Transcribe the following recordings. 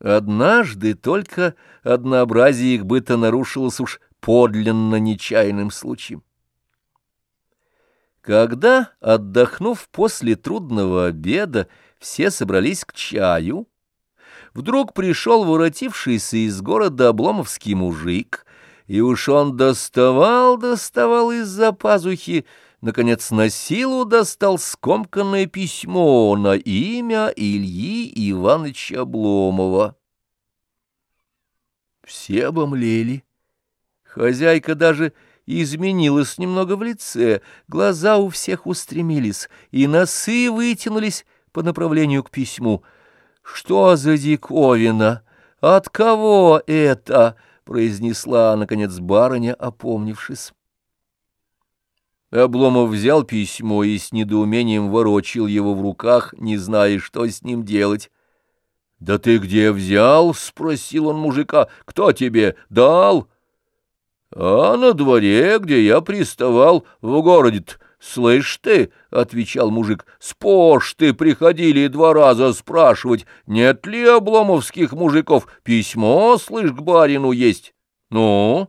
Однажды только однообразие их быта нарушилось уж подлинно нечаянным случаем. Когда, отдохнув после трудного обеда, все собрались к чаю, вдруг пришел воротившийся из города обломовский мужик, и уж он доставал, доставал из-за пазухи, наконец на силу достал скомканное письмо на имя Ильи Ивановича Обломова. Все обомлели. Хозяйка даже изменилась немного в лице, глаза у всех устремились, и носы вытянулись по направлению к письму. «Что за диковина? От кого это?» — произнесла, наконец, барыня, опомнившись. Обломов взял письмо и с недоумением ворочил его в руках, не зная, что с ним делать. — Да ты где взял? — спросил он мужика. — Кто тебе дал? — А на дворе, где я приставал, в городе -то. «Слышь ты», — отвечал мужик, — «с пошты приходили два раза спрашивать, нет ли обломовских мужиков. Письмо, слышь, к барину есть. Ну?»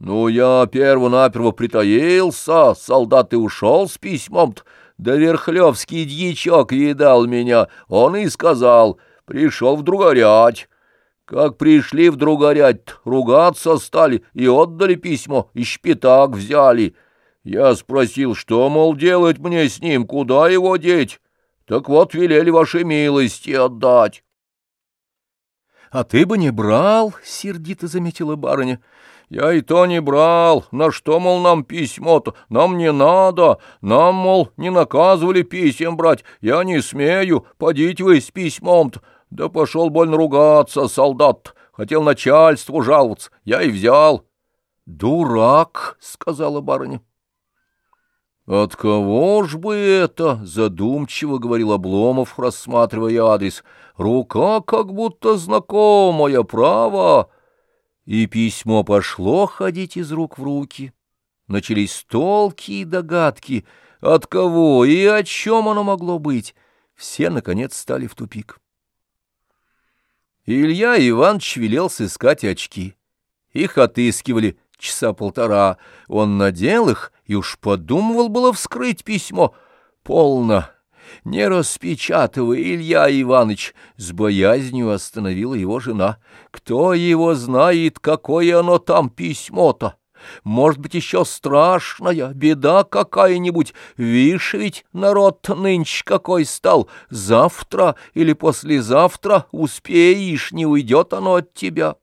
«Ну, я перво-наперво притаился, солдат и ушел с письмом-то, да Верхлевский дьячок видал меня, он и сказал, пришел вдруг орять. Как пришли вдруг орять, ругаться стали и отдали письмо, и шпитак взяли». Я спросил, что, мол, делать мне с ним, куда его деть? Так вот, велели вашей милости отдать. — А ты бы не брал, — сердито заметила барыня. — Я и то не брал. На что, мол, нам письмо-то? Нам не надо. Нам, мол, не наказывали писем брать. Я не смею. Подите вы с письмом-то. Да пошел больно ругаться, солдат. Хотел начальству жаловаться. Я и взял. — Дурак, — сказала барыня. «От кого ж бы это?» — задумчиво говорил Обломов, рассматривая адрес. «Рука как будто знакомая, право!» И письмо пошло ходить из рук в руки. Начались толки и догадки, от кого и о чем оно могло быть. Все, наконец, стали в тупик. Илья Иванович велел сыскать очки. Их отыскивали часа полтора. Он надел их и уж подумывал было вскрыть письмо. Полно. Не распечатывай, Илья Иванович, с боязнью остановила его жена. Кто его знает, какое оно там письмо-то? Может быть, еще страшная беда какая-нибудь. Вишь, ведь народ нынче какой стал. Завтра или послезавтра успеешь, не уйдет оно от тебя.